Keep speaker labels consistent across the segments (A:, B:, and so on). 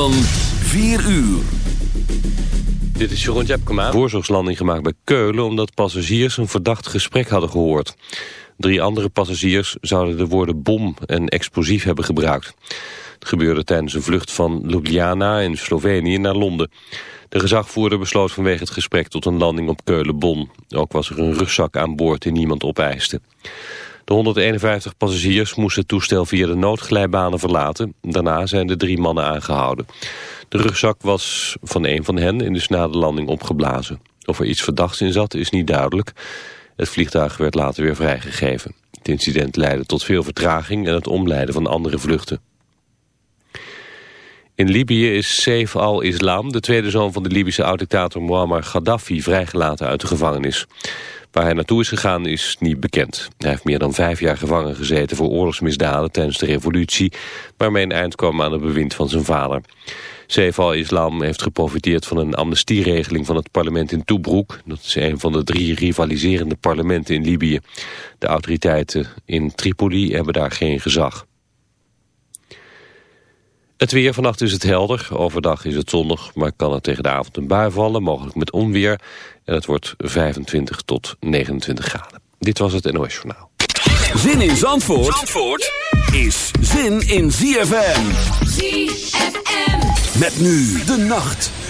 A: van 4 uur.
B: Dit is Jeroen Tjepkema. Voorzorgslanding gemaakt bij Keulen... omdat passagiers een verdacht gesprek hadden gehoord. Drie andere passagiers zouden de woorden bom en explosief hebben gebruikt. Het gebeurde tijdens een vlucht van Ljubljana in Slovenië naar Londen. De gezagvoerder besloot vanwege het gesprek tot een landing op Keulen-Bonn. Ook was er een rugzak aan boord die niemand opeiste. De 151 passagiers moesten het toestel via de noodglijbanen verlaten. Daarna zijn de drie mannen aangehouden. De rugzak was van een van hen in de na de landing opgeblazen. Of er iets verdachts in zat is niet duidelijk. Het vliegtuig werd later weer vrijgegeven. Het incident leidde tot veel vertraging en het omleiden van andere vluchten. In Libië is Saif al-Islam, de tweede zoon van de Libische oud-dictator Muammar Gaddafi, vrijgelaten uit de gevangenis. Waar hij naartoe is gegaan is niet bekend. Hij heeft meer dan vijf jaar gevangen gezeten voor oorlogsmisdaden tijdens de revolutie, waarmee een eind kwam aan het bewind van zijn vader. Saif al-Islam heeft geprofiteerd van een amnestieregeling van het parlement in Tobruk. Dat is een van de drie rivaliserende parlementen in Libië. De autoriteiten in Tripoli hebben daar geen gezag. Het weer, vannacht is het helder. Overdag is het zonnig, maar kan er tegen de avond een bui vallen, mogelijk met onweer. En het wordt 25 tot 29 graden. Dit was het NOS Journaal.
A: Zin in Zandvoort, Zandvoort is zin in ZFM.
C: ZFM.
A: Met nu de nacht.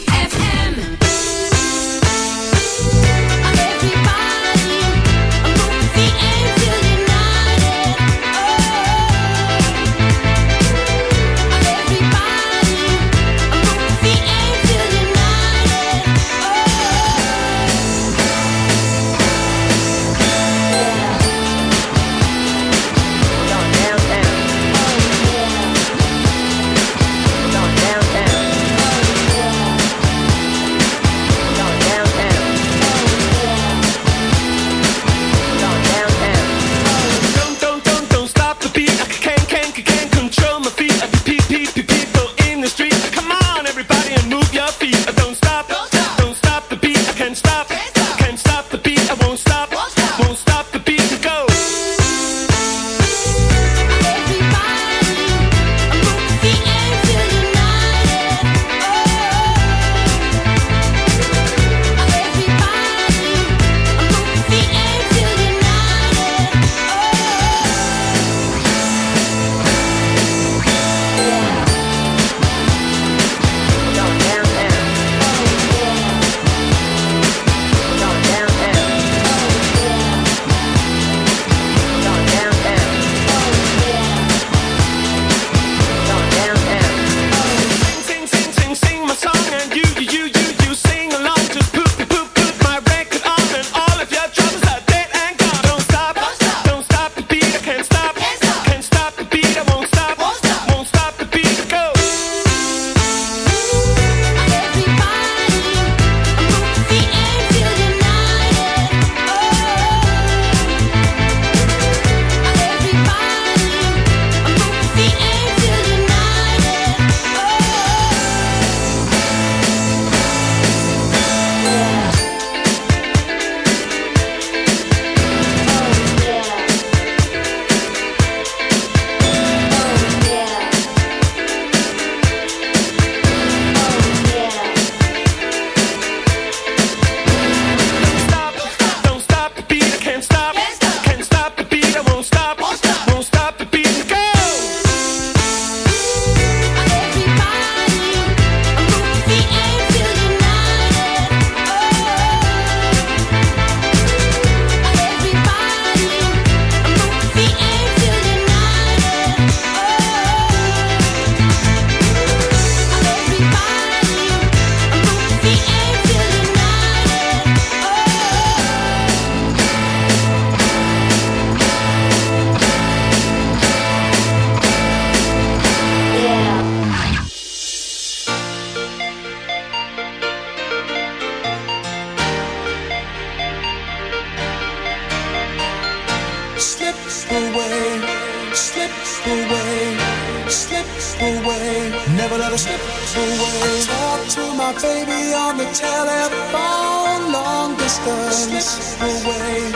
C: away,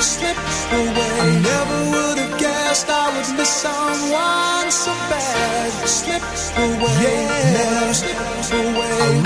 C: slip away. I never would have guessed I would miss someone so bad. Slip away, yeah. never slip away.